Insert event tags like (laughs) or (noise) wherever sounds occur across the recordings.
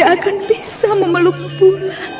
tidak akan bisa memeluk bulan.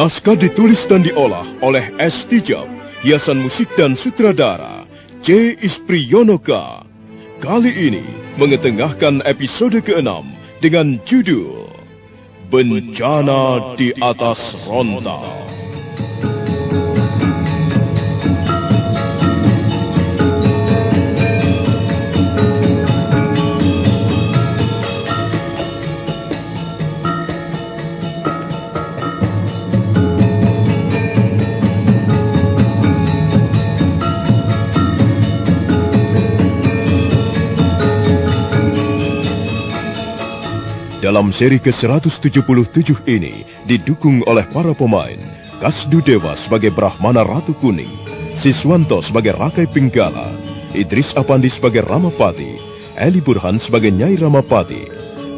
Naskah ditulis dan diolah oleh S. Tijab, hiasan musik dan sutradara C. Ispriyonoka. Kali ini mengetengahkan episode ke-6 dengan judul Bencana di atas Rontal. Dalam seri ke-177 ini didukung oleh para pemain Kasdu Dewa sebagai Brahmana Ratu Kuning, Siswanto sebagai Rakai Pinggala, Idris Apandi sebagai Ramapati, Eli Burhan sebagai Nyai Ramapati,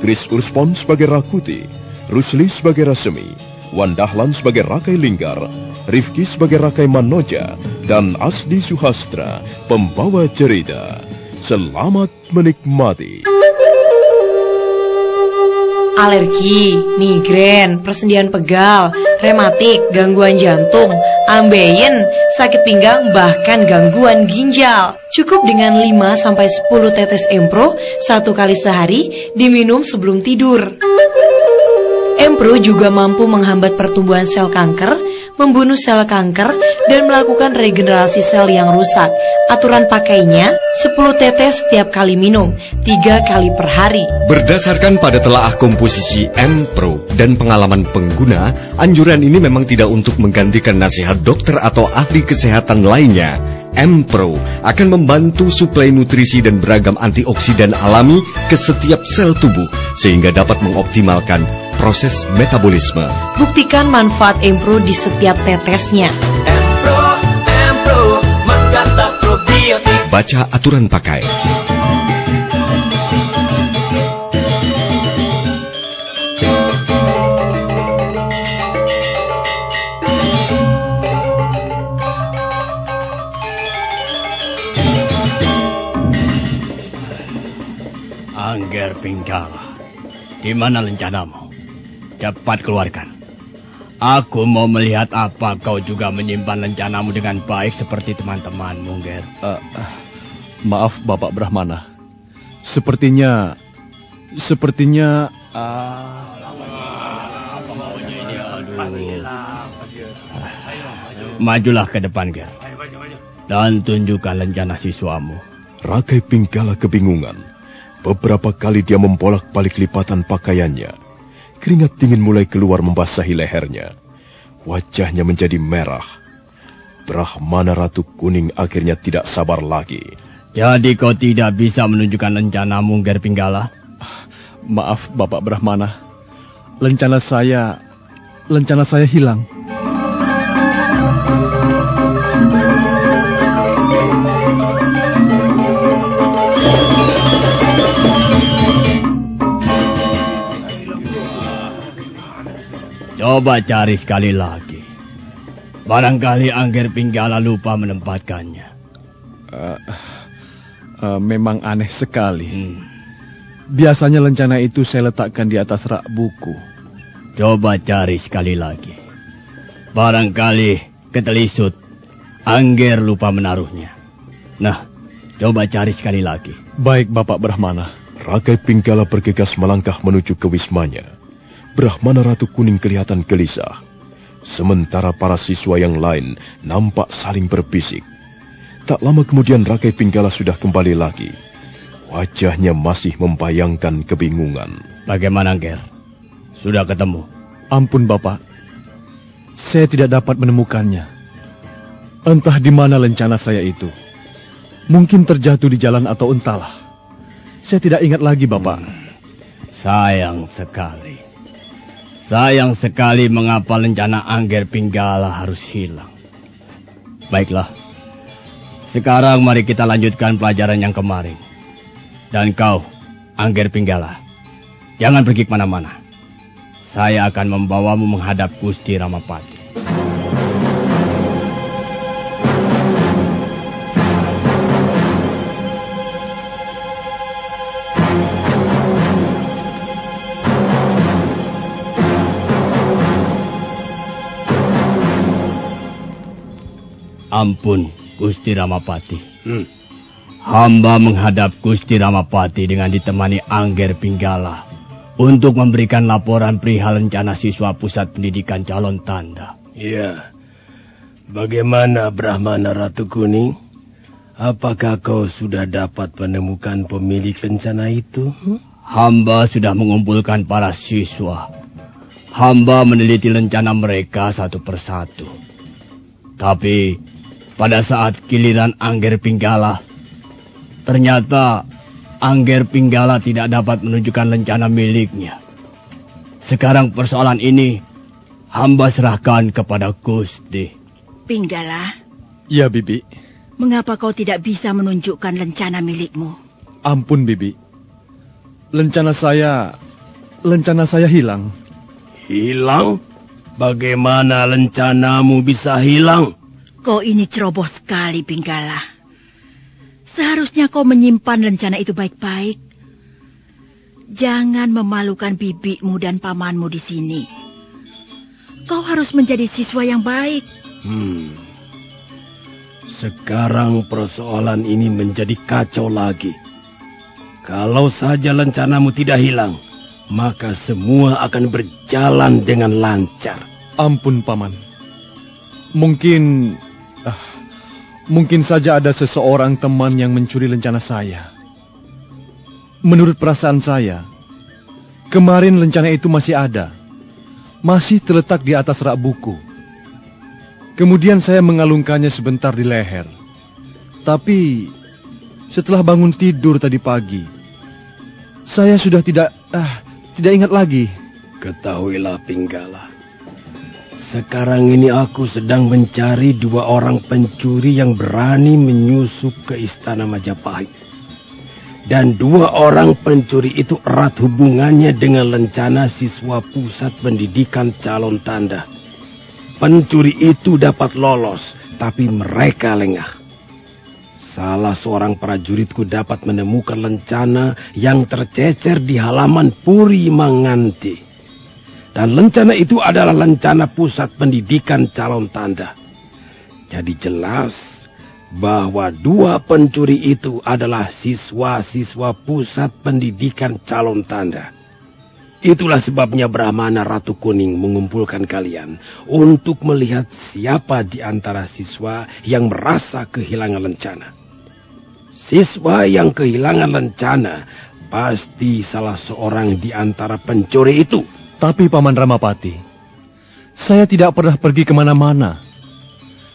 Chris Urspon sebagai Rakuti, Rusli sebagai Rasemi, Wandahlan sebagai Rakai Linggar, Rifki sebagai Rakai Manoja, dan Asdi Suhastra, pembawa cerita. Selamat menikmati alergi, migrain, persendian pegal, rematik, gangguan jantung, ambeien, sakit pinggang, bahkan gangguan ginjal. Cukup dengan 5-10 tetes Empro satu kali sehari diminum sebelum tidur. Empro juga mampu menghambat pertumbuhan sel kanker, membunuh sel kanker, dan melakukan regenerasi sel yang rusak. Aturan pakainya 10 tetes setiap kali minum, 3 kali per hari. Berdasarkan pada telaah komposisi Empro dan pengalaman pengguna, anjuran ini memang tidak untuk menggantikan nasihat dokter atau ahli kesehatan lainnya. M-Pro akan membantu suplai nutrisi dan beragam antioksidan alami ke setiap sel tubuh sehingga dapat mengoptimalkan proses metabolisme. Buktikan manfaat M-Pro di setiap tetesnya. M-Pro, M-Pro, probiotik. Baca aturan pakai. Angger Pinggala, di mana lencanamu? Cepat keluarkan. Aku mau melihat apa kau juga menyimpan lencanamu dengan baik seperti teman-temanmu, Ger. Uh, uh, maaf, Bapak Brahmana. Sepertinya, sepertinya. Uh... Majulah ke depan, Ger. Dan tunjukkan lencana siswamu. Rakai Pinggala kebingungan. Beberapa kali dia membolak-balik lipatan pakaiannya. Keringat dingin mulai keluar membasahi lehernya. Wajahnya menjadi merah. Brahmana Ratu Kuning akhirnya tidak sabar lagi. Jadi kau tidak bisa menunjukkan lencanamu, Ger Pinggala? Maaf, Bapak Brahmana. Lencana saya... Lencana saya hilang. Coba cari sekali lagi. Barangkali Angger Pinggala lupa menempatkannya. Uh, uh, memang aneh sekali. Hmm. Biasanya lencana itu saya letakkan di atas rak buku. Coba cari sekali lagi. Barangkali ketelisut. Angger lupa menaruhnya. Nah, coba cari sekali lagi. Baik, Bapak Brahmana. Rakai Pinggala bergegas melangkah menuju ke wismanya. Brahmana Ratu Kuning kelihatan gelisah. Sementara para siswa yang lain nampak saling berbisik. Tak lama kemudian Rakai Pinggala sudah kembali lagi. Wajahnya masih membayangkan kebingungan. Bagaimana, Ger? Sudah ketemu? Ampun, Bapak. Saya tidak dapat menemukannya. Entah di mana lencana saya itu. Mungkin terjatuh di jalan atau entahlah. Saya tidak ingat lagi, Bapak. Hmm. Sayang sekali. Sayang sekali mengapa lencana Angger Pinggala harus hilang. Baiklah. Sekarang mari kita lanjutkan pelajaran yang kemarin. Dan kau, Angger Pinggala, jangan pergi ke mana-mana. Saya akan membawamu menghadap Gusti Ramapati. Ampun, Gusti Ramapati. Hmm. Hamba menghadap Gusti Ramapati dengan ditemani Angger Pinggala untuk memberikan laporan perihal rencana siswa pusat pendidikan calon tanda. Iya. Bagaimana Brahmana Ratu Kuning? Apakah kau sudah dapat menemukan pemilik rencana itu? Hmm? Hamba sudah mengumpulkan para siswa. Hamba meneliti rencana mereka satu persatu. Tapi pada saat giliran Angger Pinggala, ternyata Angger Pinggala tidak dapat menunjukkan rencana miliknya. Sekarang persoalan ini hamba serahkan kepada Gusti. Pinggala. Ya, Bibi. Mengapa kau tidak bisa menunjukkan rencana milikmu? Ampun, Bibi. Lencana saya... Lencana saya hilang. Hilang? Bagaimana lencanamu bisa hilang? Kau ini ceroboh sekali, Pinggala. Seharusnya kau menyimpan rencana itu baik-baik. Jangan memalukan bibimu dan pamanmu di sini. Kau harus menjadi siswa yang baik. Hmm. Sekarang persoalan ini menjadi kacau lagi. Kalau saja rencanamu tidak hilang, maka semua akan berjalan dengan lancar. Ampun, Paman. Mungkin mungkin saja ada seseorang teman yang mencuri lencana saya. Menurut perasaan saya, kemarin lencana itu masih ada. Masih terletak di atas rak buku. Kemudian saya mengalungkannya sebentar di leher. Tapi setelah bangun tidur tadi pagi, saya sudah tidak ah, tidak ingat lagi. Ketahuilah Pinggala, sekarang ini aku sedang mencari dua orang pencuri yang berani menyusup ke istana Majapahit. Dan dua orang pencuri itu erat hubungannya dengan lencana siswa pusat pendidikan calon tanda. Pencuri itu dapat lolos, tapi mereka lengah. salah seorang prajuritku dapat menemukan lencana yang tercecer di halaman Puri Manganti. Dan lencana itu adalah lencana pusat pendidikan calon tanda. Jadi jelas bahwa dua pencuri itu adalah siswa-siswa pusat pendidikan calon tanda. Itulah sebabnya Brahmana Ratu Kuning mengumpulkan kalian untuk melihat siapa di antara siswa yang merasa kehilangan lencana. Siswa yang kehilangan lencana pasti salah seorang di antara pencuri itu. Tapi Paman Ramapati, saya tidak pernah pergi ke mana-mana.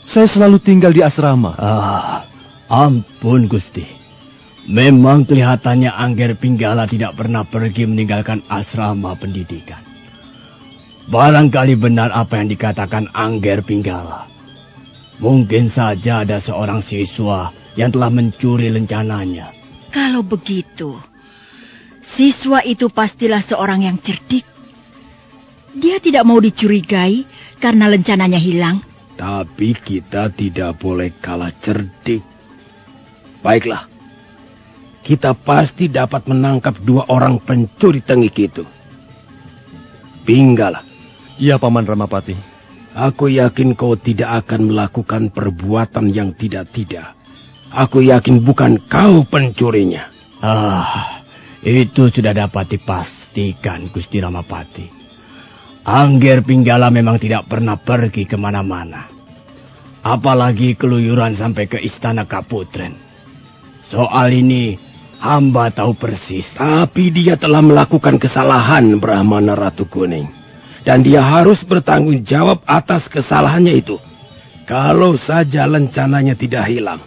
Saya selalu tinggal di asrama. Ah, ampun Gusti. Memang kelihatannya Angger Pinggala tidak pernah pergi meninggalkan asrama pendidikan. Barangkali benar apa yang dikatakan Angger Pinggala. Mungkin saja ada seorang siswa yang telah mencuri lencananya. Kalau begitu, siswa itu pastilah seorang yang cerdik. Dia tidak mau dicurigai karena lencananya hilang. Tapi kita tidak boleh kalah cerdik. Baiklah, kita pasti dapat menangkap dua orang pencuri tengik itu. Pinggala. Iya, Paman Ramapati. Aku yakin kau tidak akan melakukan perbuatan yang tidak-tidak. Aku yakin bukan kau pencurinya. Ah, itu sudah dapat dipastikan, Gusti Ramapati. Angger Pinggala memang tidak pernah pergi ke mana-mana. Apalagi keluyuran sampai ke istana Kaputren. Soal ini Hamba tahu persis. Tapi dia telah melakukan kesalahan Brahmana Ratu Kuning. Dan dia harus bertanggung jawab atas kesalahannya itu. Kalau saja lencananya tidak hilang.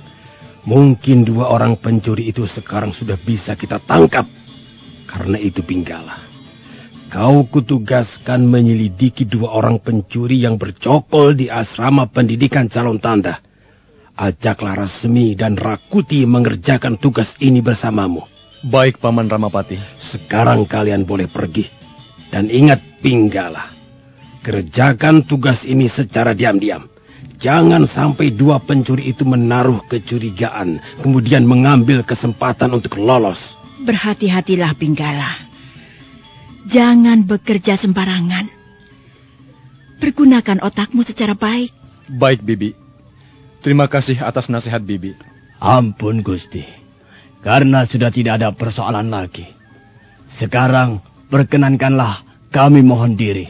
Mungkin dua orang pencuri itu sekarang sudah bisa kita tangkap. Karena itu Pinggala. Kau kutugaskan menyelidiki dua orang pencuri yang bercokol di asrama pendidikan calon tanda. Ajaklah Rasmi dan Rakuti mengerjakan tugas ini bersamamu. Baik, Paman Ramapati. Sekarang kalian boleh pergi. Dan ingat Pinggala. Kerjakan tugas ini secara diam-diam. Jangan sampai dua pencuri itu menaruh kecurigaan, kemudian mengambil kesempatan untuk lolos. Berhati-hatilah Pinggala. Jangan bekerja sembarangan. Pergunakan otakmu secara baik. Baik, Bibi. Terima kasih atas nasihat Bibi. Ampun Gusti, karena sudah tidak ada persoalan lagi. Sekarang perkenankanlah kami mohon diri.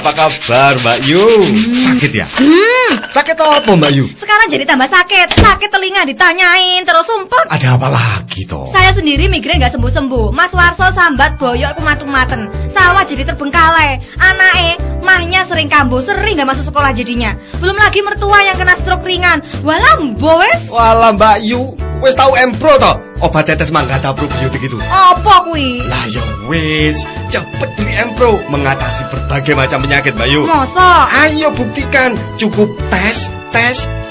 Apa kabar Mbak Yu? Hmm. Sakit ya? Hmm. Sakit apa Mbak Yu? Sekarang jadi tambah sakit. Sakit telinga ditanyain terus sumpah. Ada apa lagi toh? Saya sendiri migrain gak sembuh-sembuh. Mas Warso sambat boyok aku matung-maten. Sawah jadi terbengkalai. Anake mahnya sering kambuh, sering gak masuk sekolah jadinya. Belum lagi mertua yang kena stroke ringan. Walam boes. Walam Mbak Yu, wes tahu Empro toh? Obat tetes manggata probiotik itu. Apa kuwi? Lah ya wes, cepet beli Empro mengatasi berbagai macam penyakit Bayu. Masa? Ayo buktikan, cukup tes, tes,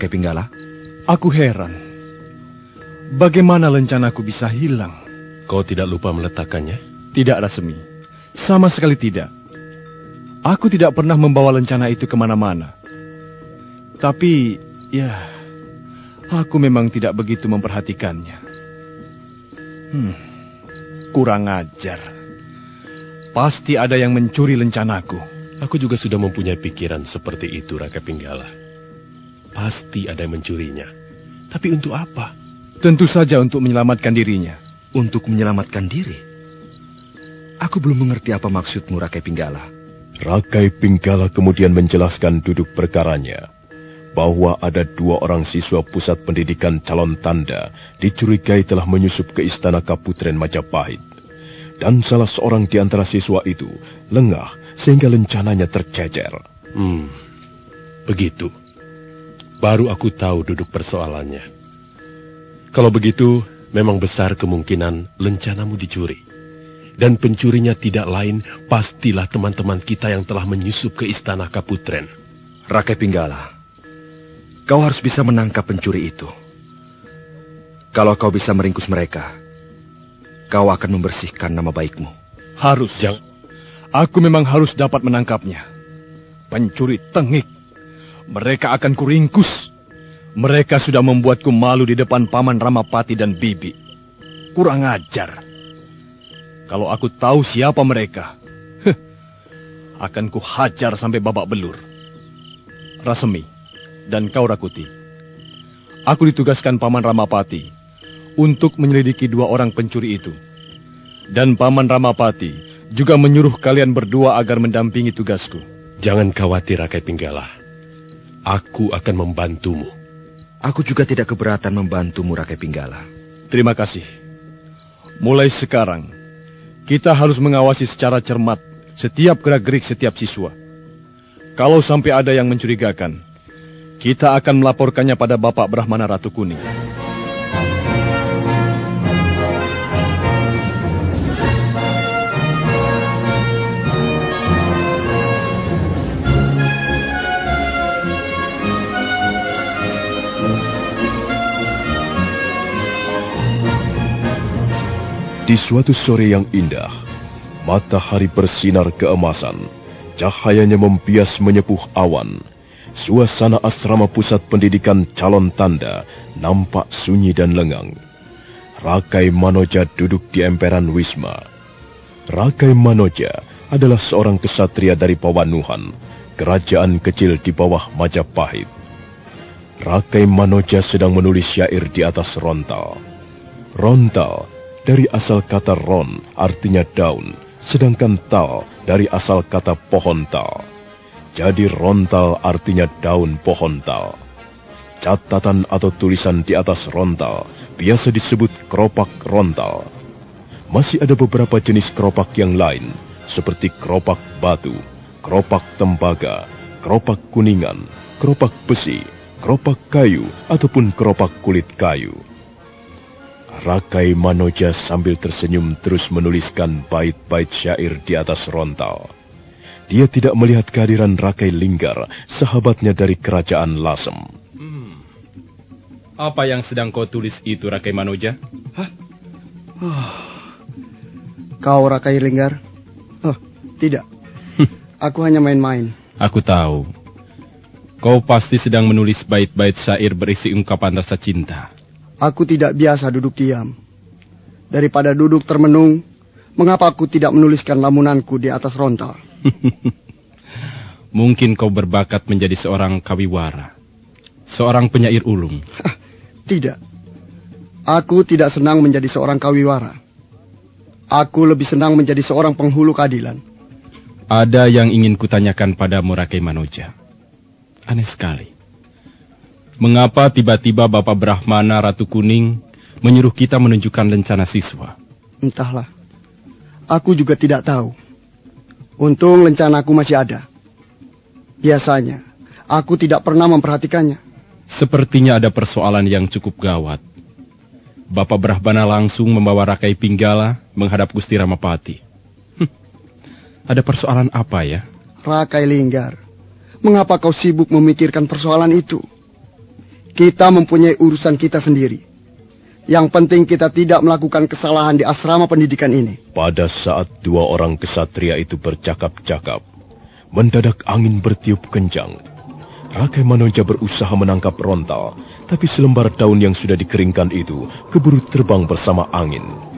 Rake Pinggala? Aku heran. Bagaimana lencanaku bisa hilang? Kau tidak lupa meletakkannya? Tidak, Rasmi. Sama sekali tidak. Aku tidak pernah membawa lencana itu ke mana-mana. Tapi, ya, aku memang tidak begitu memperhatikannya. Hmm, kurang ajar. Pasti ada yang mencuri lencanaku. Aku juga sudah mempunyai pikiran seperti itu, Raka Pinggala. Pasti ada yang mencurinya. Tapi untuk apa? Tentu saja untuk menyelamatkan dirinya. Untuk menyelamatkan diri? Aku belum mengerti apa maksudmu, Rakai Pinggala. Rakai Pinggala kemudian menjelaskan duduk perkaranya bahwa ada dua orang siswa pusat pendidikan calon tanda dicurigai telah menyusup ke istana Kaputren Majapahit. Dan salah seorang di antara siswa itu lengah sehingga lencananya tercecer. Hmm, begitu. Baru aku tahu duduk persoalannya. Kalau begitu, memang besar kemungkinan lencanamu dicuri. Dan pencurinya tidak lain, pastilah teman-teman kita yang telah menyusup ke istana Kaputren. Rakai Pinggala, kau harus bisa menangkap pencuri itu. Kalau kau bisa meringkus mereka, kau akan membersihkan nama baikmu. Harus. Jangan. Aku memang harus dapat menangkapnya. Pencuri tengik. Mereka akan kuringkus. Mereka sudah membuatku malu di depan Paman Ramapati dan Bibi. Kurang ajar. Kalau aku tahu siapa mereka, huh, akan kuhajar sampai babak belur. Rasemi dan kau Rakuti, aku ditugaskan Paman Ramapati untuk menyelidiki dua orang pencuri itu. Dan Paman Ramapati juga menyuruh kalian berdua agar mendampingi tugasku. Jangan khawatir, Rakai Pinggala. Aku akan membantumu. Aku juga tidak keberatan membantumu, Rakai Pinggala. Terima kasih. Mulai sekarang, kita harus mengawasi secara cermat setiap gerak-gerik setiap siswa. Kalau sampai ada yang mencurigakan, kita akan melaporkannya pada Bapak Brahmana Ratu Kuning. Di suatu sore yang indah, matahari bersinar keemasan, cahayanya membias menyepuh awan. Suasana asrama pusat pendidikan calon tanda nampak sunyi dan lengang. Rakai Manoja duduk di emperan Wisma. Rakai Manoja adalah seorang kesatria dari Pawanuhan, kerajaan kecil di bawah Majapahit. Rakai Manoja sedang menulis syair di atas rontal. Rontal dari asal kata ron artinya daun, sedangkan tal dari asal kata pohon tal. Jadi rontal artinya daun pohon tal. Catatan atau tulisan di atas rontal biasa disebut keropak rontal. Masih ada beberapa jenis keropak yang lain, seperti keropak batu, keropak tembaga, keropak kuningan, keropak besi, keropak kayu, ataupun keropak kulit kayu. Rakai Manoja sambil tersenyum terus menuliskan bait-bait syair di atas rontal. Dia tidak melihat kehadiran Rakai Linggar, sahabatnya dari kerajaan Lasem. Hmm. Apa yang sedang kau tulis itu, Rakai Manoja? Hah? Oh. Kau Rakai Linggar? Oh, tidak. (laughs) Aku hanya main-main. Aku tahu. Kau pasti sedang menulis bait-bait syair berisi ungkapan rasa cinta. Aku tidak biasa duduk diam. Daripada duduk termenung, mengapa aku tidak menuliskan lamunanku di atas rontal? (laughs) Mungkin kau berbakat menjadi seorang kawiwara. Seorang penyair ulung. tidak. Aku tidak senang menjadi seorang kawiwara. Aku lebih senang menjadi seorang penghulu keadilan. Ada yang ingin kutanyakan pada Murakai Manoja. Aneh sekali. Mengapa tiba-tiba Bapak Brahmana Ratu Kuning menyuruh kita menunjukkan lencana siswa? Entahlah. Aku juga tidak tahu. Untung lencanaku masih ada. Biasanya, aku tidak pernah memperhatikannya. Sepertinya ada persoalan yang cukup gawat. Bapak Brahmana langsung membawa Rakai Pinggala menghadap Gusti Ramapati. Hm, ada persoalan apa ya? Rakai Linggar, mengapa kau sibuk memikirkan persoalan itu? Kita mempunyai urusan kita sendiri. Yang penting kita tidak melakukan kesalahan di asrama pendidikan ini. Pada saat dua orang kesatria itu bercakap-cakap, mendadak angin bertiup kencang. Rakai Manoja berusaha menangkap rontal, tapi selembar daun yang sudah dikeringkan itu keburu terbang bersama angin.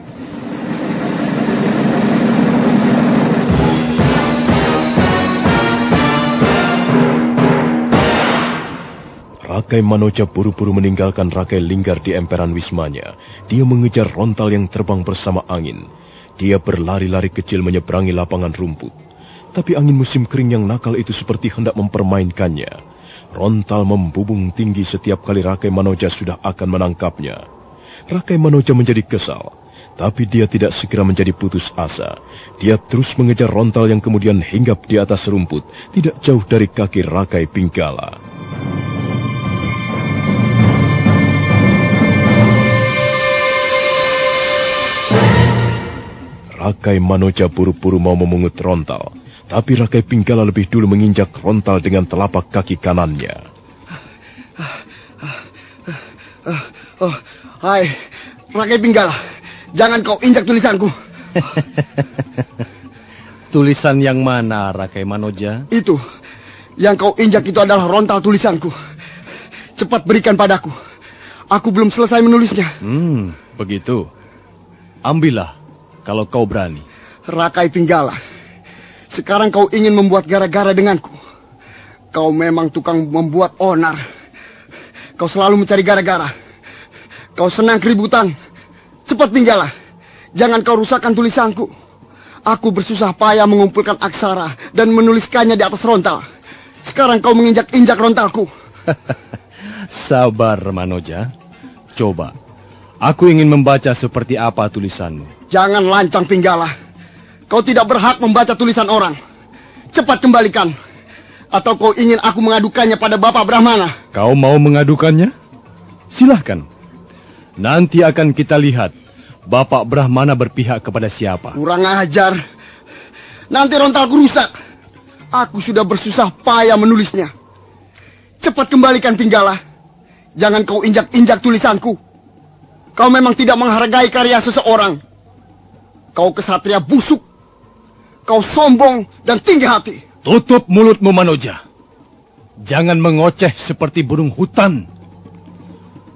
Rakai Manoja buru-buru meninggalkan Rakai Linggar di emperan wismanya. Dia mengejar rontal yang terbang bersama angin. Dia berlari-lari kecil menyeberangi lapangan rumput. Tapi angin musim kering yang nakal itu seperti hendak mempermainkannya. Rontal membubung tinggi setiap kali Rakai Manoja sudah akan menangkapnya. Rakai Manoja menjadi kesal. Tapi dia tidak segera menjadi putus asa. Dia terus mengejar rontal yang kemudian hinggap di atas rumput, tidak jauh dari kaki Rakai Pinggala. Rakai Manoja buru-buru mau memungut rontal, tapi Rakai Pinggala lebih dulu menginjak rontal dengan telapak kaki kanannya. Oh, hai, Rakai Pinggala, jangan kau injak tulisanku. (laughs) Tulisan yang mana, Rakai Manoja? Itu, yang kau injak itu adalah rontal tulisanku. Cepat berikan padaku. Aku belum selesai menulisnya. Hmm, begitu. Ambillah kalau kau berani. Rakai Pinggala, sekarang kau ingin membuat gara-gara denganku. Kau memang tukang membuat onar. Kau selalu mencari gara-gara. Kau senang keributan. Cepat Pinggala, jangan kau rusakkan tulisanku. Aku bersusah payah mengumpulkan aksara dan menuliskannya di atas rontal. Sekarang kau menginjak-injak rontalku. (laughs) Sabar, Manoja. Coba, Aku ingin membaca seperti apa tulisanmu. Jangan lancang pinggala. Kau tidak berhak membaca tulisan orang. Cepat kembalikan. Atau kau ingin aku mengadukannya pada Bapak Brahmana? Kau mau mengadukannya? Silahkan. Nanti akan kita lihat Bapak Brahmana berpihak kepada siapa. Kurang ajar. Nanti rontalku rusak. Aku sudah bersusah payah menulisnya. Cepat kembalikan Pinggala. Jangan kau injak-injak tulisanku. Kau memang tidak menghargai karya seseorang. Kau kesatria busuk. Kau sombong dan tinggi hati. Tutup mulutmu, Manoja. Jangan mengoceh seperti burung hutan.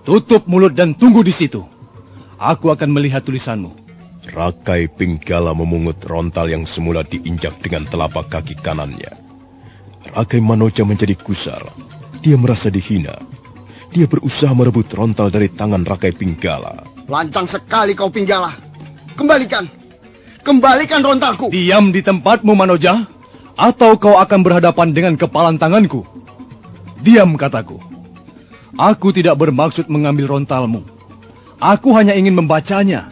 Tutup mulut dan tunggu di situ. Aku akan melihat tulisanmu. Rakai Pinggala memungut rontal yang semula diinjak dengan telapak kaki kanannya. Rakai Manoja menjadi kusar. Dia merasa dihina. Dia berusaha merebut rontal dari tangan Rakai Pinggala. Lancang sekali kau Pinggala. Kembalikan. Kembalikan rontalku. Diam di tempatmu, Manoja. Atau kau akan berhadapan dengan kepalan tanganku. Diam, kataku. Aku tidak bermaksud mengambil rontalmu. Aku hanya ingin membacanya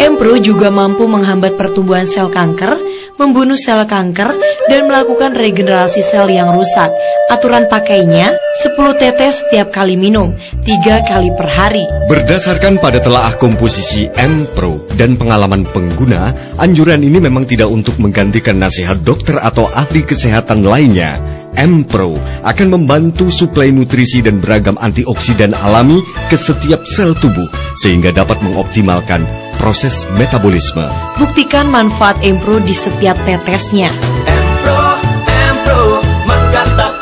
Empro juga mampu menghambat pertumbuhan sel kanker, membunuh sel kanker, dan melakukan regenerasi sel yang rusak. Aturan pakainya 10 tetes setiap kali minum, 3 kali per hari. Berdasarkan pada telaah komposisi Empro dan pengalaman pengguna, anjuran ini memang tidak untuk menggantikan nasihat dokter atau ahli kesehatan lainnya. M-Pro akan membantu suplai nutrisi dan beragam antioksidan alami ke setiap sel tubuh sehingga dapat mengoptimalkan proses metabolisme. Buktikan manfaat M-Pro di setiap tetesnya. M-Pro, M-Pro,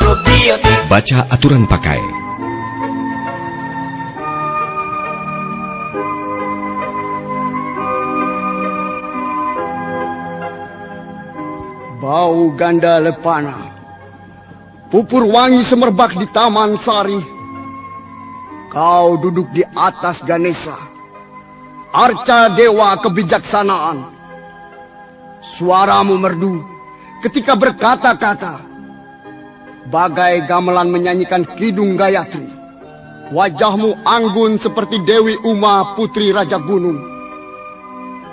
probiotik. Baca aturan pakai. Bau ganda lepana Pupur wangi semerbak di taman sari. Kau duduk di atas Ganesha. Arca dewa kebijaksanaan. Suaramu merdu ketika berkata-kata. Bagai gamelan menyanyikan kidung Gayatri. Wajahmu anggun seperti Dewi Uma putri Raja Gunung.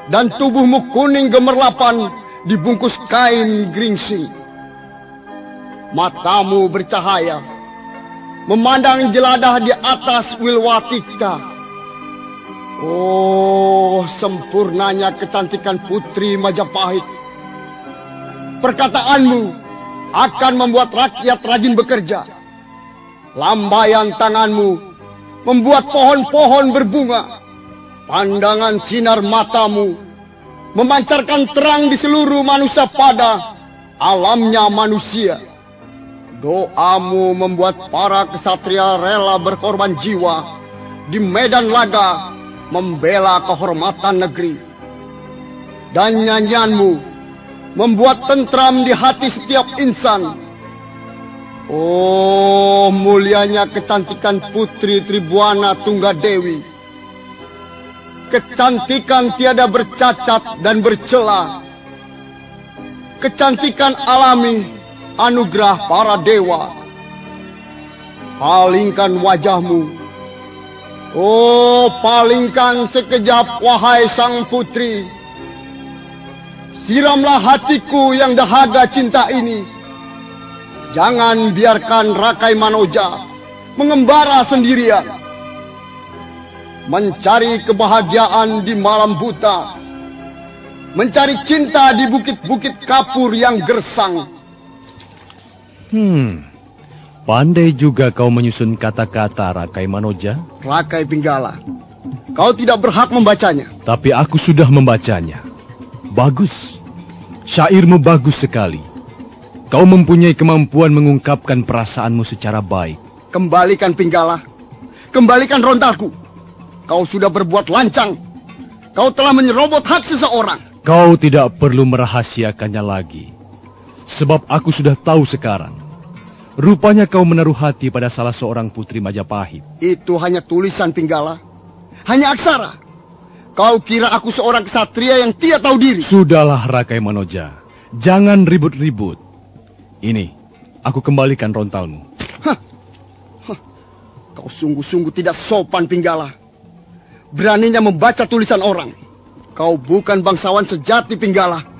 Dan tubuhmu kuning gemerlapan dibungkus kain gringsing matamu bercahaya, memandang jeladah di atas Wilwatika. Oh, sempurnanya kecantikan putri Majapahit. Perkataanmu akan membuat rakyat rajin bekerja. Lambaian tanganmu membuat pohon-pohon berbunga. Pandangan sinar matamu memancarkan terang di seluruh manusia pada alamnya manusia. Doamu membuat para kesatria rela berkorban jiwa di medan laga membela kehormatan negeri. Dan nyanyianmu membuat tentram di hati setiap insan. Oh, mulianya kecantikan Putri Tribuana Tunggadewi. Kecantikan tiada bercacat dan bercela. Kecantikan alami anugerah para dewa. Palingkan wajahmu. Oh, palingkan sekejap wahai sang putri. Siramlah hatiku yang dahaga cinta ini. Jangan biarkan Rakai Manoja mengembara sendirian. Mencari kebahagiaan di malam buta. Mencari cinta di bukit-bukit kapur yang gersang. Hmm, pandai juga kau menyusun kata-kata Rakai Manoja. Rakai Pinggala, kau tidak berhak membacanya. Tapi aku sudah membacanya. Bagus. Syairmu bagus sekali. Kau mempunyai kemampuan mengungkapkan perasaanmu secara baik. Kembalikan Pinggala. Kembalikan rontalku. Kau sudah berbuat lancang. Kau telah menyerobot hak seseorang. Kau tidak perlu merahasiakannya lagi. Sebab aku sudah tahu sekarang. Rupanya kau menaruh hati pada salah seorang putri Majapahit. Itu hanya tulisan Pinggala. Hanya aksara. Kau kira aku seorang kesatria yang tidak tahu diri. Sudahlah Rakai Manoja. Jangan ribut-ribut. Ini, aku kembalikan rontalmu. Hah. Hah. Kau sungguh-sungguh tidak sopan Pinggala. Beraninya membaca tulisan orang. Kau bukan bangsawan sejati Pinggala.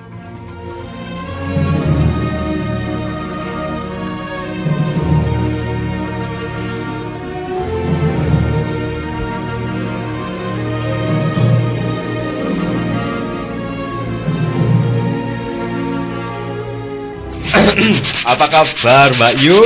(clears throat) Apa kabar Mbak Yu?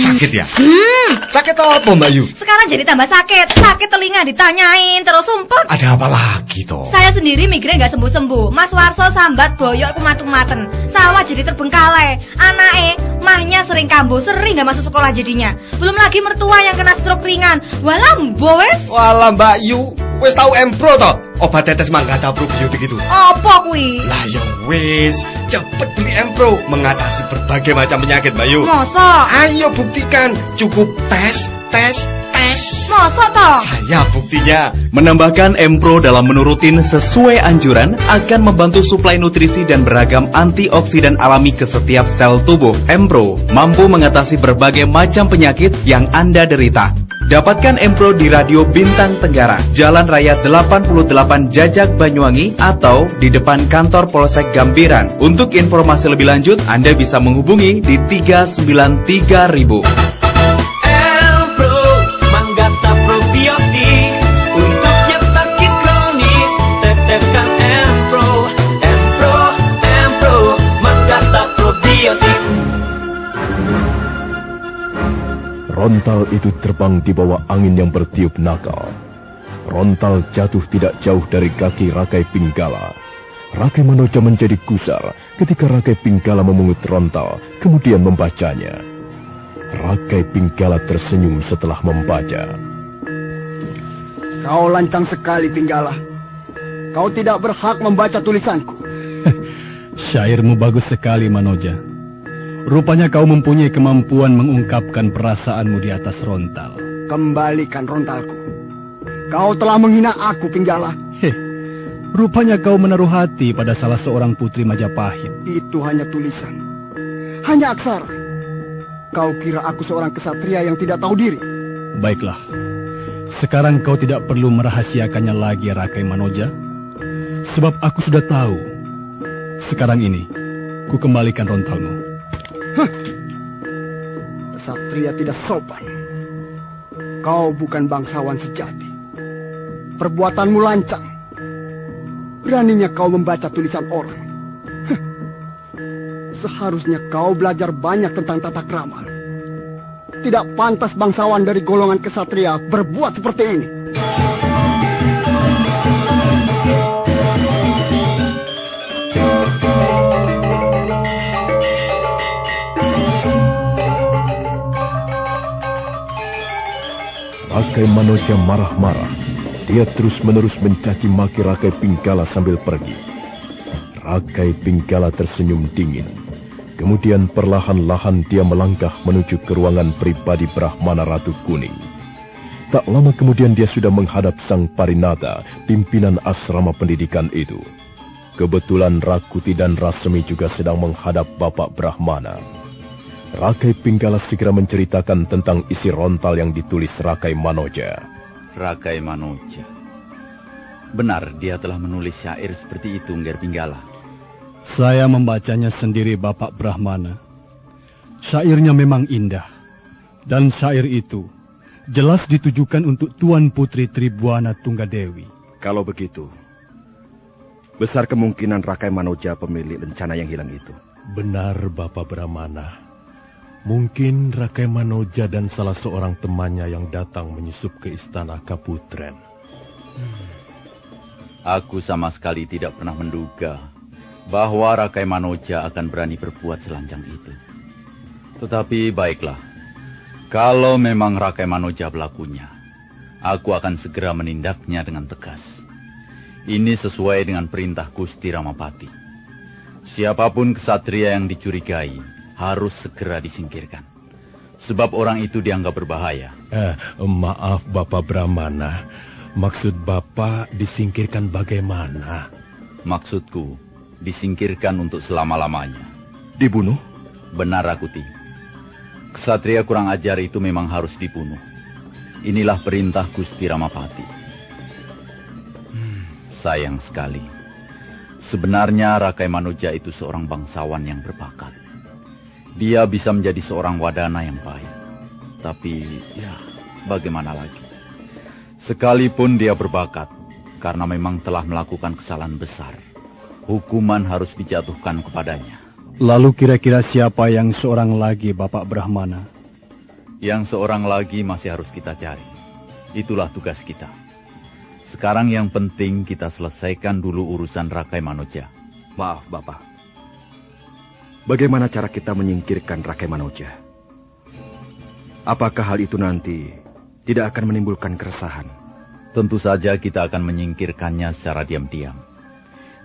Sakit ya? Hmm, Sakit apa Mbak Yu? sekarang jadi tambah sakit. Sakit telinga ditanyain terus sumpah. Ada apa lagi toh? Saya sendiri migrain nggak sembuh-sembuh. Mas Warso sambat boyok aku matung-maten. Sawah jadi terbengkalai. Anake, mahnya sering kambuh, sering nggak masuk sekolah jadinya. Belum lagi mertua yang kena stroke ringan. Walah, boes. Walah Mbak Yu, wis tahu Empro toh? Obat tetes manggata probiotik itu. Apa kuwi? Lah ya wis, cepet beli Empro mengatasi berbagai macam penyakit Mbak Yu. Masa? Ayo buktikan, cukup tes, tes, tes. Masa toh? Saya buktinya. Menambahkan Empro dalam menu rutin sesuai anjuran akan membantu suplai nutrisi dan beragam antioksidan alami ke setiap sel tubuh. Empro mampu mengatasi berbagai macam penyakit yang Anda derita. Dapatkan Empro di Radio Bintang Tenggara, Jalan Raya 88 Jajak Banyuwangi atau di depan kantor Polsek Gambiran. Untuk informasi lebih lanjut, Anda bisa menghubungi di 393000. Rontal itu terbang di bawah angin yang bertiup nakal. Rontal jatuh tidak jauh dari kaki Rakai Pinggala. Rakai Manoja menjadi gusar ketika Rakai Pinggala memungut rontal, kemudian membacanya. Rakai Pinggala tersenyum setelah membaca. Kau lancang sekali Pinggala. Kau tidak berhak membaca tulisanku. (laughs) Syairmu bagus sekali, Manoja. Rupanya kau mempunyai kemampuan mengungkapkan perasaanmu di atas rontal. Kembalikan rontalku. Kau telah menghina aku, Pinggala. Heh, rupanya kau menaruh hati pada salah seorang putri Majapahit. Itu hanya tulisan. Hanya aksara. Kau kira aku seorang kesatria yang tidak tahu diri. Baiklah, sekarang kau tidak perlu merahasiakannya lagi, Rakai Manoja. Sebab aku sudah tahu. Sekarang ini, ku kembalikan rontalmu. Hah. Kesatria tidak sopan. Kau bukan bangsawan sejati. Perbuatanmu lancang. Beraninya kau membaca tulisan orang. Seharusnya kau belajar banyak tentang tata krama. Tidak pantas bangsawan dari golongan kesatria berbuat seperti ini. Rakai Manoja marah-marah. Dia terus-menerus mencaci maki Rakai Pinggala sambil pergi. Rakai Pinggala tersenyum dingin. Kemudian perlahan-lahan dia melangkah menuju ke ruangan pribadi Brahmana Ratu Kuning. Tak lama kemudian dia sudah menghadap Sang Parinata, pimpinan asrama pendidikan itu. Kebetulan Rakuti dan Rasemi juga sedang menghadap Bapak Brahmana. Rakai Pinggala segera menceritakan tentang isi rontal yang ditulis Rakai Manoja. Rakai Manoja. Benar dia telah menulis syair seperti itu, Ngger Pinggala. Saya membacanya sendiri Bapak Brahmana. Syairnya memang indah. Dan syair itu jelas ditujukan untuk Tuan Putri Tribuana Tunggadewi. Kalau begitu, besar kemungkinan Rakai Manoja pemilik lencana yang hilang itu. Benar, Bapak Brahmana. Mungkin Rakai Manoja dan salah seorang temannya yang datang menyusup ke istana Kaputren. Aku sama sekali tidak pernah menduga bahwa Rakai Manoja akan berani berbuat selanjang itu. Tetapi baiklah, kalau memang Rakai Manoja pelakunya, aku akan segera menindaknya dengan tegas. Ini sesuai dengan perintah Gusti Ramapati. Siapa pun kesatria yang dicurigai harus segera disingkirkan. Sebab orang itu dianggap berbahaya. Eh, maaf Bapak Brahmana. Maksud Bapak disingkirkan bagaimana? Maksudku, disingkirkan untuk selama-lamanya. Dibunuh? Benar, Rakuti. Kesatria kurang ajar itu memang harus dibunuh. Inilah perintah Gusti Ramapati. Hmm, sayang sekali. Sebenarnya Rakai Manuja itu seorang bangsawan yang berbakat. Dia bisa menjadi seorang wadana yang baik. Tapi, ya, bagaimana lagi? Sekalipun dia berbakat, karena memang telah melakukan kesalahan besar, hukuman harus dijatuhkan kepadanya. Lalu kira-kira siapa yang seorang lagi, Bapak Brahmana? Yang seorang lagi masih harus kita cari. Itulah tugas kita. Sekarang yang penting kita selesaikan dulu urusan Rakai Manoja. Maaf, Bapak. Bagaimana cara kita menyingkirkan Rakai Manoja? Apakah hal itu nanti tidak akan menimbulkan keresahan? Tentu saja kita akan menyingkirkannya secara diam-diam.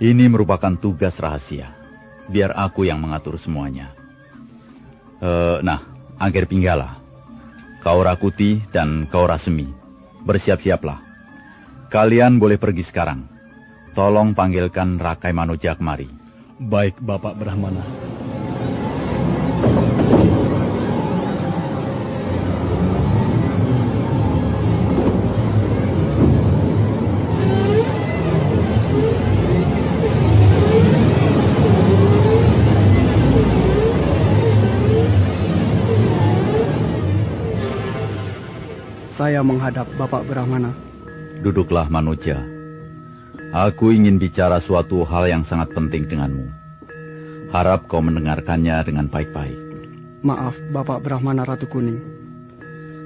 Ini merupakan tugas rahasia. Biar aku yang mengatur semuanya. Uh, nah, Angger Pinggala, kau Rakuti dan kau Rasemi, bersiap-siaplah. Kalian boleh pergi sekarang. Tolong panggilkan Rakai Manoja kemari. Baik, Bapak Brahmana. Saya menghadap Bapak Brahmana. Duduklah Manuja. Aku ingin bicara suatu hal yang sangat penting denganmu. Harap kau mendengarkannya dengan baik-baik. Maaf, Bapak Brahmana Ratu Kuning.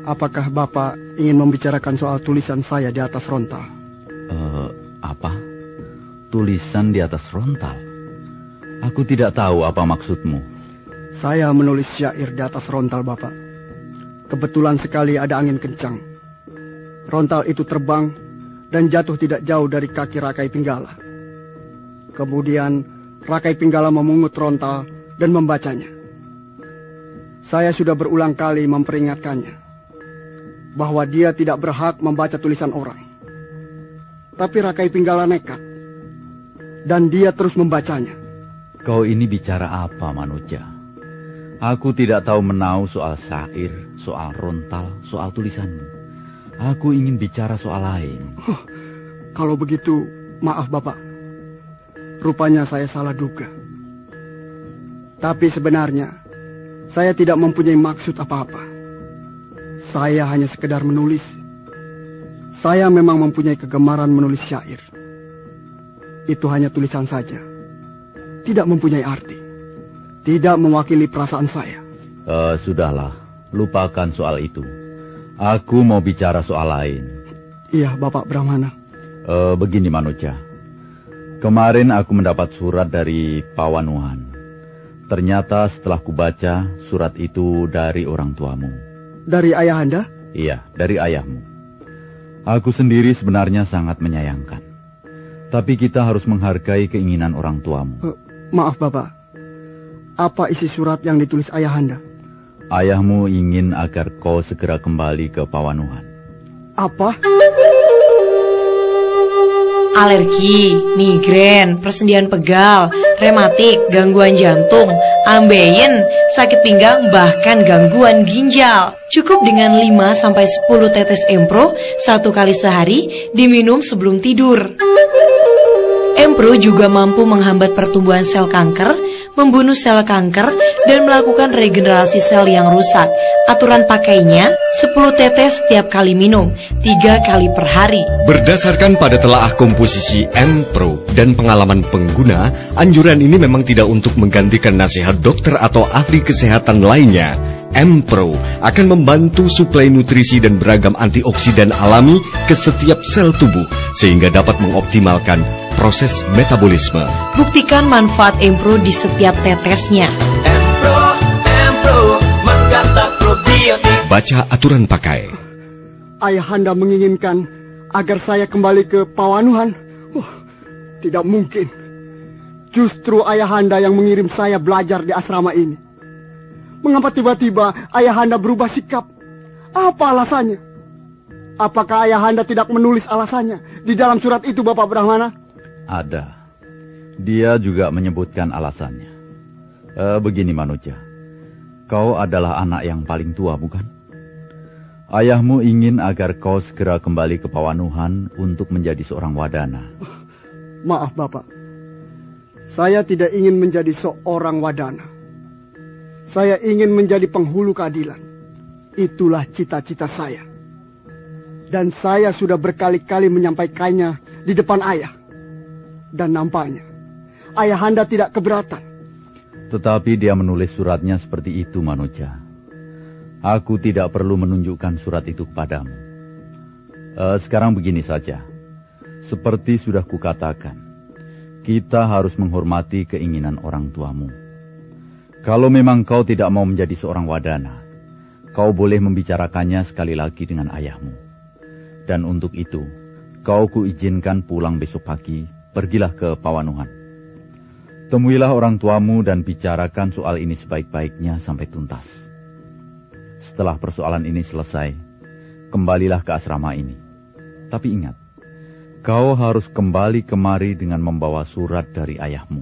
Apakah Bapak ingin membicarakan soal tulisan saya di atas rontal? Uh, apa? Tulisan di atas rontal? Aku tidak tahu apa maksudmu. Saya menulis syair di atas rontal, Bapak. Kebetulan sekali ada angin kencang. Rontal itu terbang dan jatuh tidak jauh dari kaki Rakai Pinggala. Kemudian Rakai Pinggala memungut rontal dan membacanya. Saya sudah berulang kali memperingatkannya bahwa dia tidak berhak membaca tulisan orang. Tapi Rakai Pinggala nekat dan dia terus membacanya. Kau ini bicara apa, Manuja? Aku tidak tahu menau soal syair, soal rontal, soal tulisanmu. Aku ingin bicara soal lain. Oh, kalau begitu, maaf Bapak. Rupanya saya salah duga. Tapi sebenarnya, saya tidak mempunyai maksud apa-apa. Saya hanya sekedar menulis. Saya memang mempunyai kegemaran menulis syair. Itu hanya tulisan saja. Tidak mempunyai arti tidak mewakili perasaan saya. Uh, sudahlah, lupakan soal itu. Aku mau bicara soal lain. Iya, Bapak Brahmana. Uh, begini, Manuja. Kemarin aku mendapat surat dari Pawanuhan. Ternyata setelah kubaca, surat itu dari orang tuamu. Dari ayah Anda? Iya, dari ayahmu. Aku sendiri sebenarnya sangat menyayangkan. Tapi kita harus menghargai keinginan orang tuamu. Eh, maaf, Bapak. Apa isi surat yang ditulis ayahanda? Ayahmu ingin agar kau segera kembali ke Pawanuhan. Apa? Alergi, migrain, persendian pegal, rematik, gangguan jantung, ambeien, sakit pinggang, bahkan gangguan ginjal. Cukup dengan 5-10 tetes Empro satu kali sehari diminum sebelum tidur. Empro juga mampu menghambat pertumbuhan sel kanker, membunuh sel kanker, dan melakukan regenerasi sel yang rusak. Aturan pakainya 10 tetes setiap kali minum, 3 kali per hari. Berdasarkan pada telaah komposisi M-Pro dan pengalaman pengguna, anjuran ini memang tidak untuk menggantikan nasihat dokter atau ahli kesehatan lainnya. M-Pro akan membantu suplai nutrisi dan beragam antioksidan alami ke setiap sel tubuh sehingga dapat mengoptimalkan proses metabolisme. Buktikan manfaat Empro di setiap tetesnya. Empro, Empro. Baca aturan pakai. Ayahanda menginginkan agar saya kembali ke Pawanuhan. Oh, tidak mungkin. Justru ayahanda yang mengirim saya belajar di asrama ini. Mengapa tiba-tiba ayahanda berubah sikap? Apa alasannya? Apakah ayahanda tidak menulis alasannya di dalam surat itu Bapak Brahmana? Ada. Dia juga menyebutkan alasannya. Eh, begini Manuja, kau adalah anak yang paling tua bukan? Ayahmu ingin agar kau segera kembali ke Pawanuhan untuk menjadi seorang wadana. Maaf Bapak, saya tidak ingin menjadi seorang wadana. Saya ingin menjadi penghulu keadilan. Itulah cita-cita saya. Dan saya sudah berkali-kali menyampaikannya di depan ayah. Dan nampaknya, ayahanda tidak keberatan. Tetapi dia menulis suratnya seperti itu, Manuja. Aku tidak perlu menunjukkan surat itu kepadamu. Uh, sekarang begini saja. Seperti sudah kukatakan, kita harus menghormati keinginan orang tuamu. Kalau memang kau tidak mau menjadi seorang wadana, kau boleh membicarakannya sekali lagi dengan ayahmu. Dan untuk itu, kau kuizinkan pulang besok pagi, pergilah ke Pawanuhan. Temuilah orang tuamu dan bicarakan soal ini sebaik-baiknya sampai tuntas. Setelah persoalan ini selesai, kembalilah ke asrama ini. Tapi ingat, kau harus kembali kemari dengan membawa surat dari ayahmu.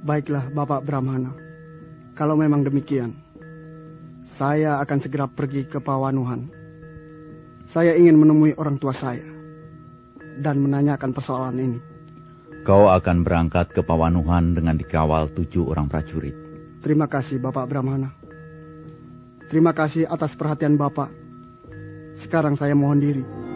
Baiklah, Bapak Brahmana. Kalau memang demikian, saya akan segera pergi ke Pawanuhan. Saya ingin menemui orang tua saya dan menanyakan persoalan ini. Kau akan berangkat ke Pawanuhan dengan dikawal tujuh orang prajurit. Terima kasih Bapak Brahmana. Terima kasih atas perhatian Bapak. Sekarang saya mohon diri.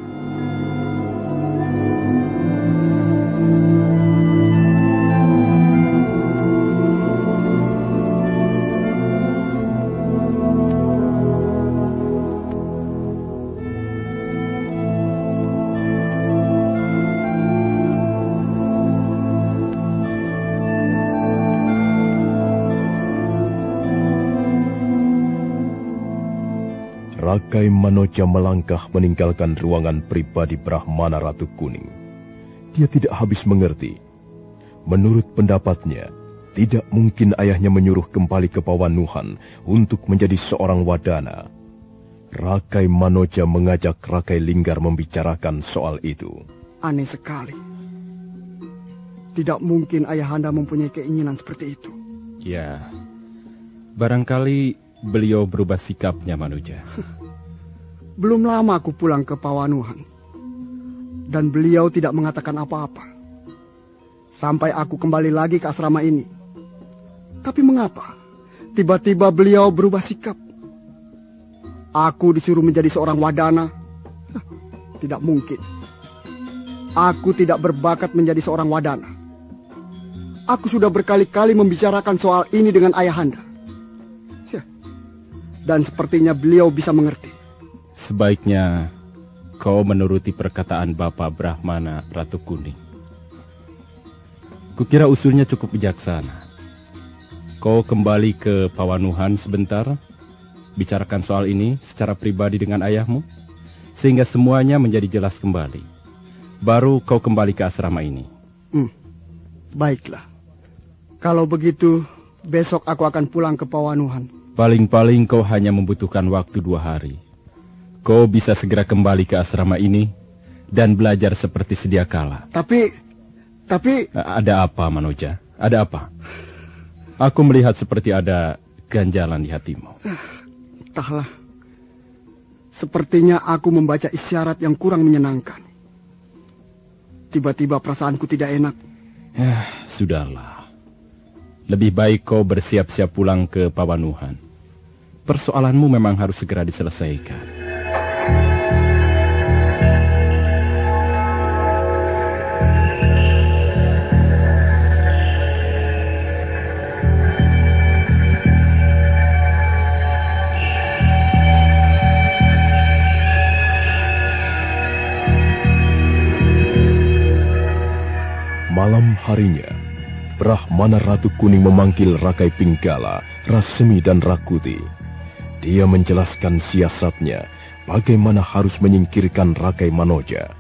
Rakai Manoja melangkah meninggalkan ruangan pribadi Brahmana Ratu Kuning. Dia tidak habis mengerti. Menurut pendapatnya, tidak mungkin ayahnya menyuruh kembali ke Pawanuhan untuk menjadi seorang wadana. Rakai Manoja mengajak Rakai Linggar membicarakan soal itu. Aneh sekali. Tidak mungkin ayahanda mempunyai keinginan seperti itu. Ya, barangkali beliau berubah sikapnya, Manuja. (laughs) Belum lama aku pulang ke Pawanuhan. Dan beliau tidak mengatakan apa-apa. Sampai aku kembali lagi ke asrama ini. Tapi mengapa? Tiba-tiba beliau berubah sikap. Aku disuruh menjadi seorang wadana. Tidak mungkin. Aku tidak berbakat menjadi seorang wadana. Aku sudah berkali-kali membicarakan soal ini dengan ayahanda. Dan sepertinya beliau bisa mengerti. Sebaiknya kau menuruti perkataan Bapak Brahmana Ratu Kuning. Kukira usulnya cukup bijaksana. Kau kembali ke Pawanuhan sebentar, bicarakan soal ini secara pribadi dengan ayahmu. sehingga semuanya menjadi jelas kembali. Baru kau kembali ke asrama ini. Hmm. Baiklah. Kalau begitu, besok aku akan pulang ke Pawanuhan. Paling-paling kau hanya membutuhkan waktu dua hari. Kau bisa segera kembali ke asrama ini dan belajar seperti sedia kala. Tapi, tapi... Ada apa, Manoja? Ada apa? Aku melihat seperti ada ganjalan di hatimu. Entahlah. Sepertinya aku membaca isyarat yang kurang menyenangkan. Tiba-tiba perasaanku tidak enak. Ya, sudahlah. Lebih baik kau bersiap-siap pulang ke Pawanuhan. Persoalanmu memang harus segera diselesaikan. Malam harinya, Brahmana Ratu Kuning memanggil Rakai Pinggala, Rasmi dan Rakuti. Dia menjelaskan siasatnya, bagaimana harus menyingkirkan Rakai Manoja.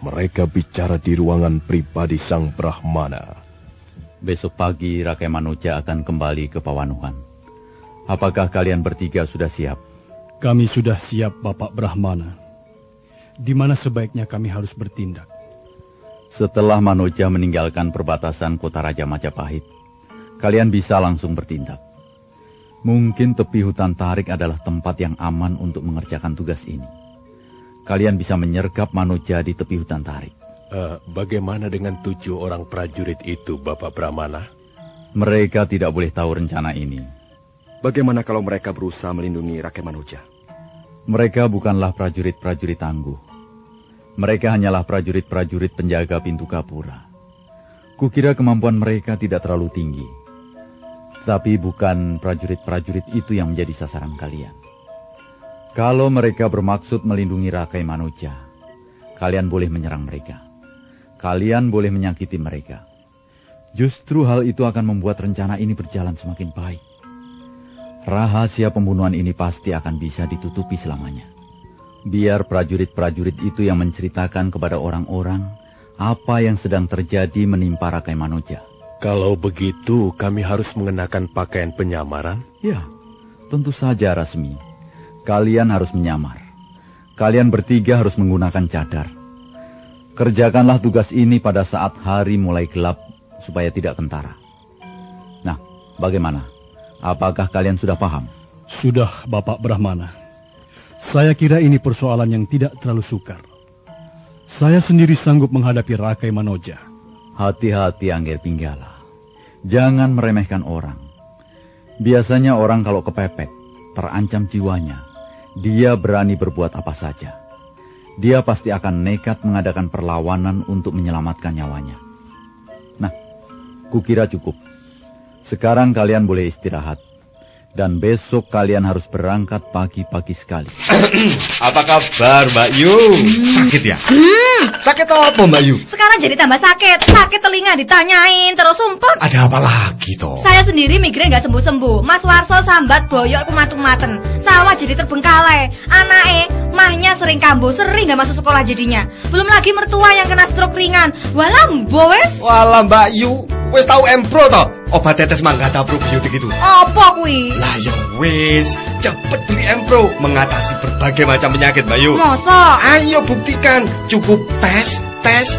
Mereka bicara di ruangan pribadi sang Brahmana. Besok pagi Rakai Manoja akan kembali ke Pawanuhan. Apakah kalian bertiga sudah siap? Kami sudah siap, Bapak Brahmana. Di mana sebaiknya kami harus bertindak? Setelah Manoja meninggalkan perbatasan kota Raja Majapahit, kalian bisa langsung bertindak. Mungkin tepi hutan tarik adalah tempat yang aman untuk mengerjakan tugas ini. Kalian bisa menyergap Manoja di tepi hutan tarik. Uh, bagaimana dengan tujuh orang prajurit itu, Bapak Brahmana? Mereka tidak boleh tahu rencana ini. Bagaimana kalau mereka berusaha melindungi rakyat Manoja? Mereka bukanlah prajurit-prajurit tangguh. Mereka hanyalah prajurit-prajurit penjaga pintu Kapura. Kukira kemampuan mereka tidak terlalu tinggi. Tapi bukan prajurit-prajurit itu yang menjadi sasaran kalian. Kalau mereka bermaksud melindungi Rakai Manuja, kalian boleh menyerang mereka. Kalian boleh menyakiti mereka. Justru hal itu akan membuat rencana ini berjalan semakin baik. Rahasia pembunuhan ini pasti akan bisa ditutupi selamanya. Biar prajurit-prajurit itu yang menceritakan kepada orang-orang apa yang sedang terjadi menimpa Rakai Manoja. Kalau begitu, kami harus mengenakan pakaian penyamaran? Ya, tentu saja Rasmi. Kalian harus menyamar. Kalian bertiga harus menggunakan cadar. Kerjakanlah tugas ini pada saat hari mulai gelap supaya tidak kentara. Nah, bagaimana? Apakah kalian sudah paham? Sudah, Bapak Brahmana. Saya kira ini persoalan yang tidak terlalu sukar. Saya sendiri sanggup menghadapi Rakai Manoja. Hati-hati Angger Pinggala. Jangan meremehkan orang. Biasanya orang kalau kepepet, terancam jiwanya, dia berani berbuat apa saja. Dia pasti akan nekat mengadakan perlawanan untuk menyelamatkan nyawanya. Nah, kukira cukup. Sekarang kalian boleh istirahat. Dan besok kalian harus berangkat pagi-pagi sekali. (clears throat) apa kabar Mbak Yu? Sakit ya? Hmm. Sakit apa Mbak Yu? Sekarang jadi tambah sakit. Sakit telinga ditanyain terus sumpah. Ada apa lagi toh? Saya sendiri migrain gak sembuh-sembuh. Mas Warso sambat boyok aku matung-maten. Sawah jadi terbengkalai. Anake, mahnya sering kambuh, sering gak masuk sekolah jadinya. Belum lagi mertua yang kena stroke ringan. Walam, boes. Walam Mbak Yu, wes tahu Empro toh? Obat tetes manggata probiotik itu. Apa kuwi? Lah ya wes, cepet beli Empro mengatasi berbagai macam penyakit, Bayu. Masa? Ayo buktikan, cukup tes, tes,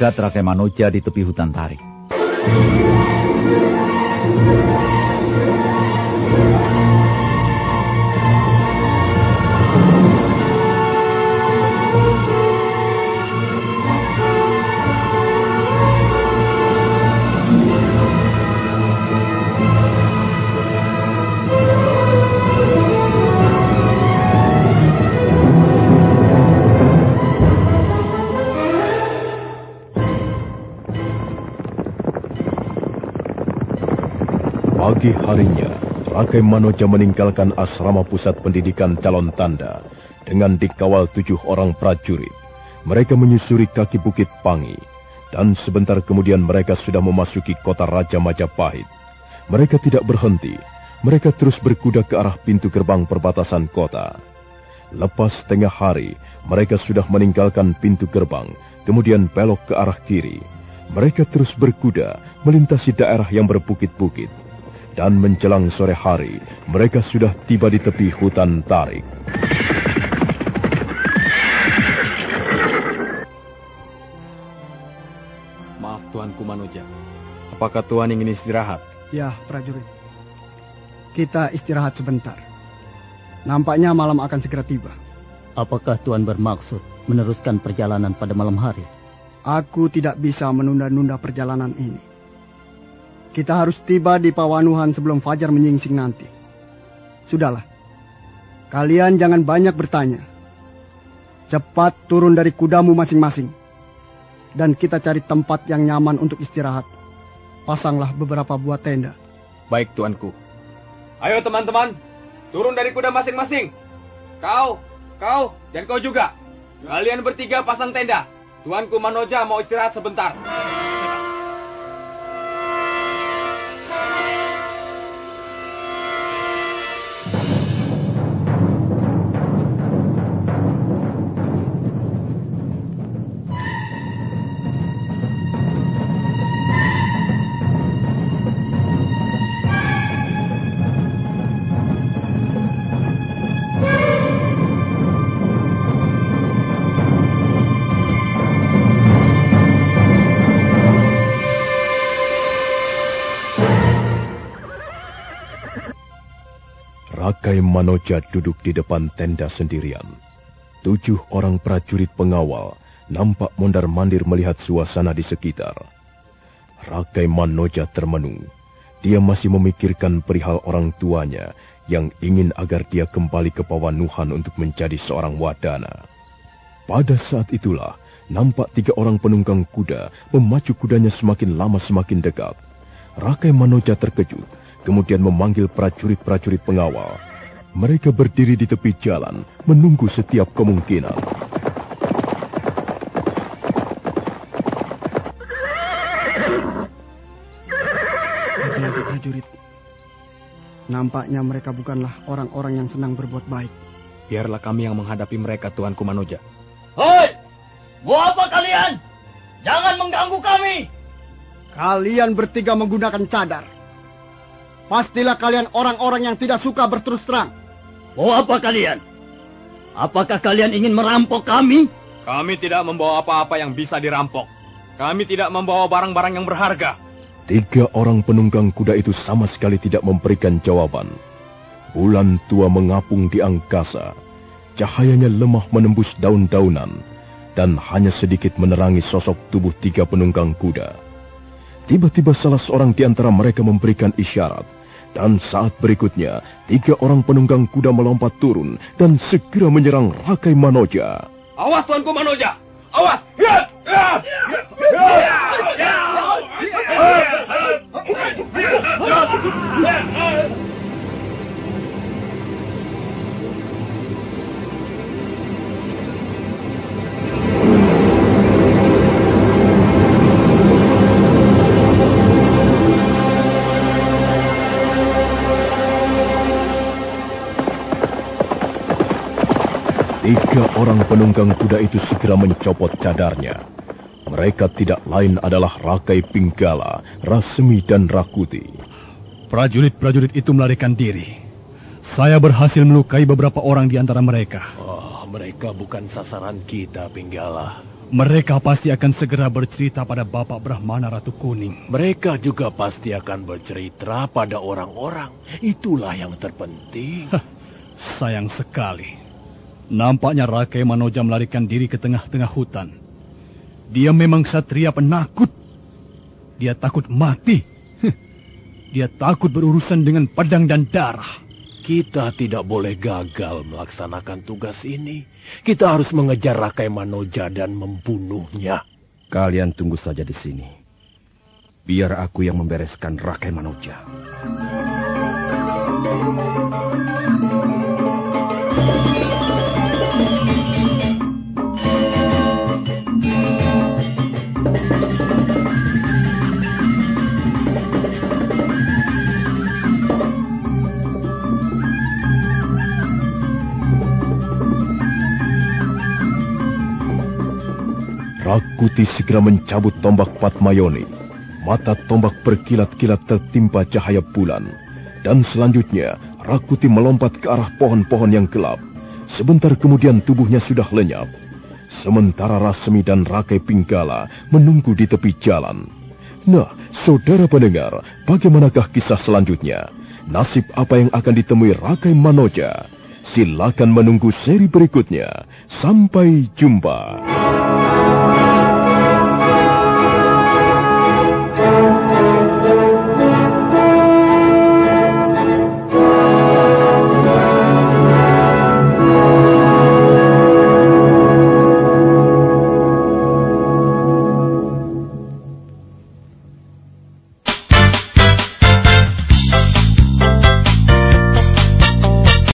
Dekat Rakai Manoja di tepi hutan tarik. Pagi harinya, Rakai Manoja meninggalkan asrama pusat pendidikan calon tanda dengan dikawal tujuh orang prajurit. Mereka menyusuri kaki bukit Pangi, dan sebentar kemudian mereka sudah memasuki kota Raja Majapahit. Mereka tidak berhenti, mereka terus berkuda ke arah pintu gerbang perbatasan kota. Lepas tengah hari, mereka sudah meninggalkan pintu gerbang, kemudian belok ke arah kiri. Mereka terus berkuda melintasi daerah yang berbukit-bukit. Dan menjelang sore hari, mereka sudah tiba di tepi hutan tarik. Maaf Tuanku Manoja. Apakah Tuan ingin istirahat? Ya, prajurit. Kita istirahat sebentar. Nampaknya malam akan segera tiba. Apakah Tuan bermaksud meneruskan perjalanan pada malam hari? Aku tidak bisa menunda-nunda perjalanan ini. Kita harus tiba di Pawanuhan sebelum fajar menyingsing nanti. Sudahlah. Kalian jangan banyak bertanya. Cepat turun dari kudamu masing-masing. Dan kita cari tempat yang nyaman untuk istirahat. Pasanglah beberapa buah tenda. Baik, Tuanku. Ayo teman-teman, turun dari kuda masing-masing. Kau, kau, dan kau juga. Kalian bertiga pasang tenda. Tuanku Manoja mau istirahat sebentar. Rakai Manoja duduk di depan tenda sendirian. Tujuh orang prajurit pengawal nampak mondar-mandir melihat suasana di sekitar. Rakai Manoja termenung. Dia masih memikirkan perihal orang tuanya yang ingin agar dia kembali ke Pawanuhan untuk menjadi seorang wadana. Pada saat itulah, nampak tiga orang penunggang kuda memacu kudanya semakin lama semakin dekat. Rakai Manoja terkejut, kemudian memanggil prajurit-prajurit pengawal. Mereka berdiri di tepi jalan, menunggu setiap kemungkinan. Hati-hati prajurit. Nampaknya mereka bukanlah orang-orang yang senang berbuat baik. Biarlah kami yang menghadapi mereka, Tuanku Manoja. Hei! Mau apa kalian? Jangan mengganggu kami! Kalian bertiga menggunakan cadar. Pastilah kalian orang-orang yang tidak suka berterus terang. Mau apa kalian? Apakah kalian ingin merampok kami? Kami tidak membawa apa-apa yang bisa dirampok. Kami tidak membawa barang-barang yang berharga. Tiga orang penunggang kuda itu sama sekali tidak memberikan jawaban. Bulan tua mengapung di angkasa. Cahayanya lemah menembus daun-daunan dan hanya sedikit menerangi sosok tubuh tiga penunggang kuda. Tiba-tiba salah seorang di antara mereka memberikan isyarat. Dan saat berikutnya, tiga orang penunggang kuda melompat turun dan segera menyerang Rakai Manoja. Awas Tuanku Manoja! Awas! Tiga orang penunggang kuda itu segera mencopot cadarnya. Mereka tidak lain adalah Rakai Pinggala, Rasmi, dan Rakuti. Prajurit-prajurit itu melarikan diri. Saya berhasil melukai beberapa orang di antara mereka. Oh, mereka bukan sasaran kita, Pinggala. Mereka pasti akan segera bercerita pada Bapak Brahmana Ratu Kuning. Mereka juga pasti akan bercerita pada orang-orang. Itulah yang terpenting. Hah, sayang sekali. Nampaknya Rakai Manoja melarikan diri ke tengah-tengah hutan. Dia memang satria penakut. Dia takut mati. Dia takut berurusan dengan pedang dan darah. Kita tidak boleh gagal melaksanakan tugas ini. Kita harus mengejar Rakai Manoja dan membunuhnya. Kalian tunggu saja di sini. Biar aku yang membereskan Rakai Manoja. Rakuti segera mencabut tombak Patmayoni. Mata tombak berkilat-kilat tertimpa cahaya bulan. Dan selanjutnya, Rakuti melompat ke arah pohon-pohon yang gelap. Sebentar kemudian tubuhnya sudah lenyap. Sementara Rasmi dan Rakai Pinggala menunggu di tepi jalan. Nah, saudara pendengar, bagaimanakah kisah selanjutnya? Nasib apa yang akan ditemui Rakai Manoja? Silakan menunggu seri berikutnya. Sampai jumpa.